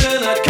tonight.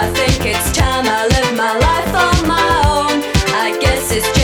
I think it's time I live my life on my own. I guess it's